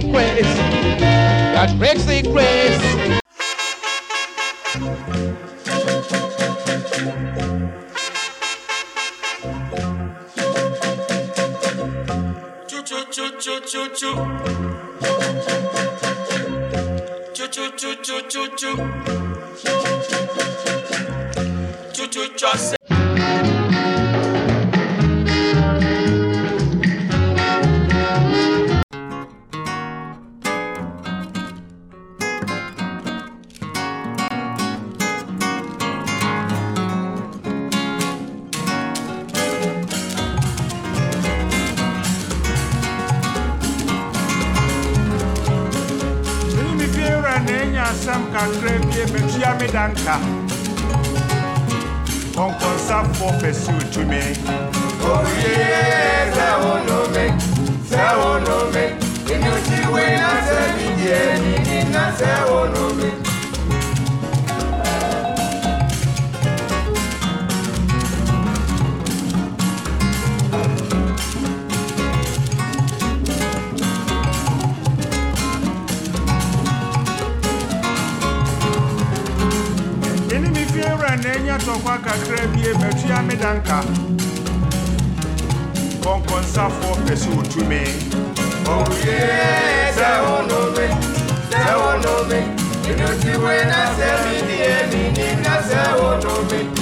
grace, God's crazy grace. Choo me danka. Konkon sa fo pesu to me. Oh yeah, say oh no me, say oh no me. Inu ti we na say mi die ni ni na say oh fiera nenya tokwa kakra bie metua me danka. Konkon sa fo pesu to me. Oh yeah, say oh no me, say oh me. Inu ti we na say mi die ni ni na say oh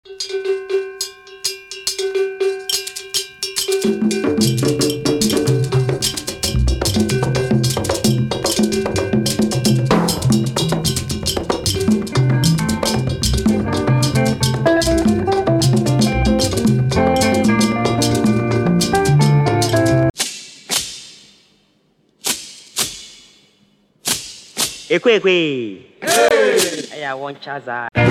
ekwe ekwe. Hey! Hey, I want Chaza.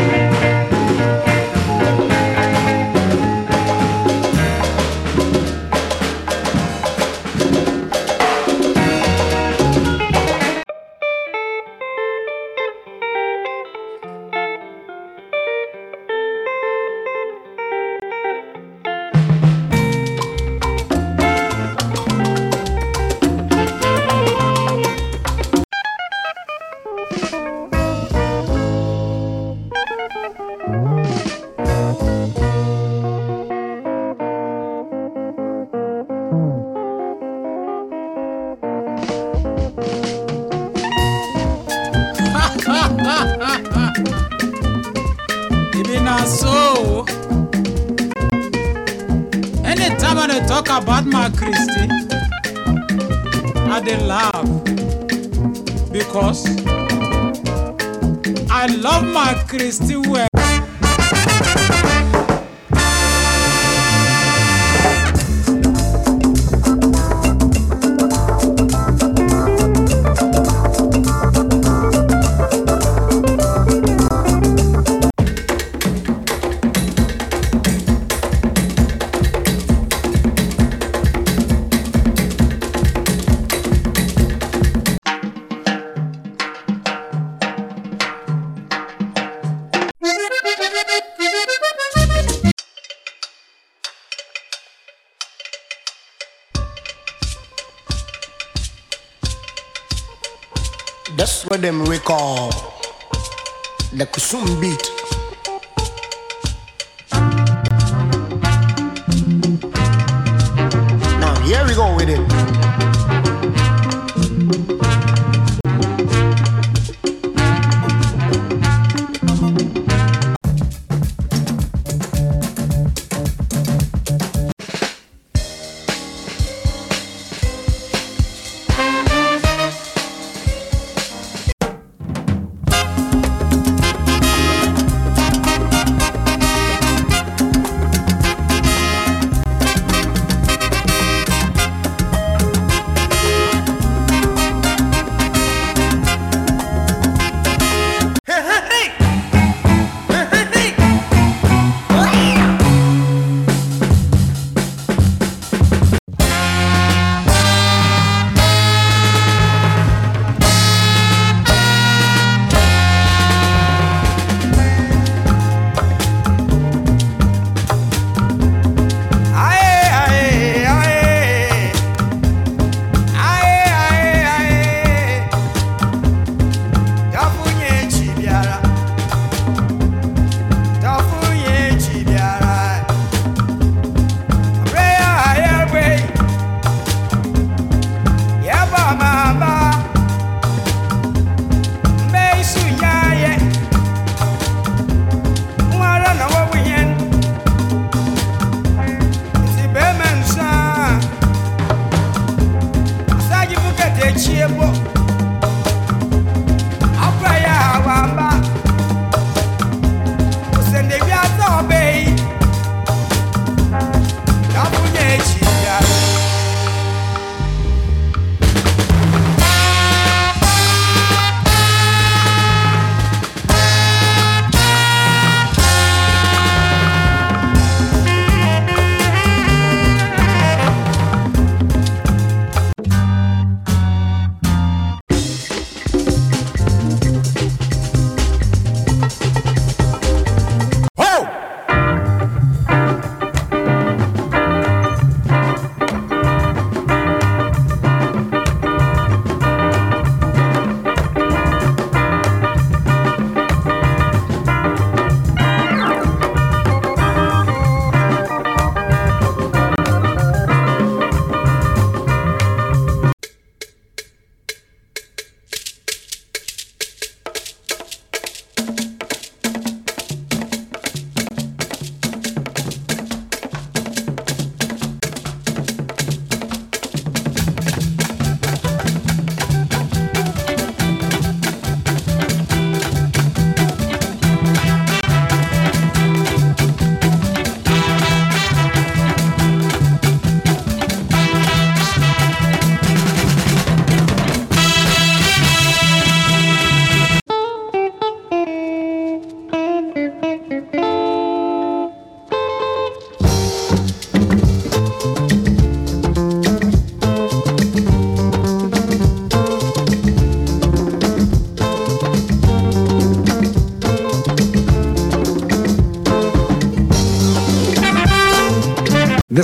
Talk about my Christy, I dey laugh because I love my Christy well. That's what them we call the Kusum beat.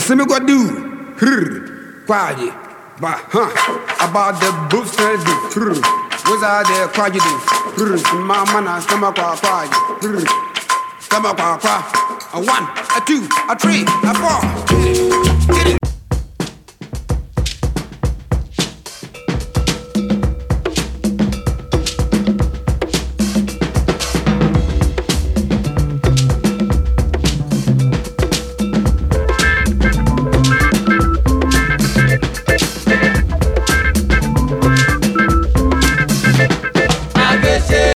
Semi go do. Hrr. Quiet. Ba, huh. About the books that do. Hrr. What's out there? Quiet do. Hrr. Mama na stomach kwa quiet. Hrr. Stomach kwa. A one, a two, a three, a four. Get it. Get it.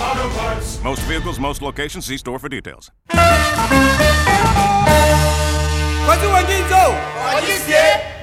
Auto Parts. most vehicles, most locations. See store for details. Kwazi wangizo. Wangizie.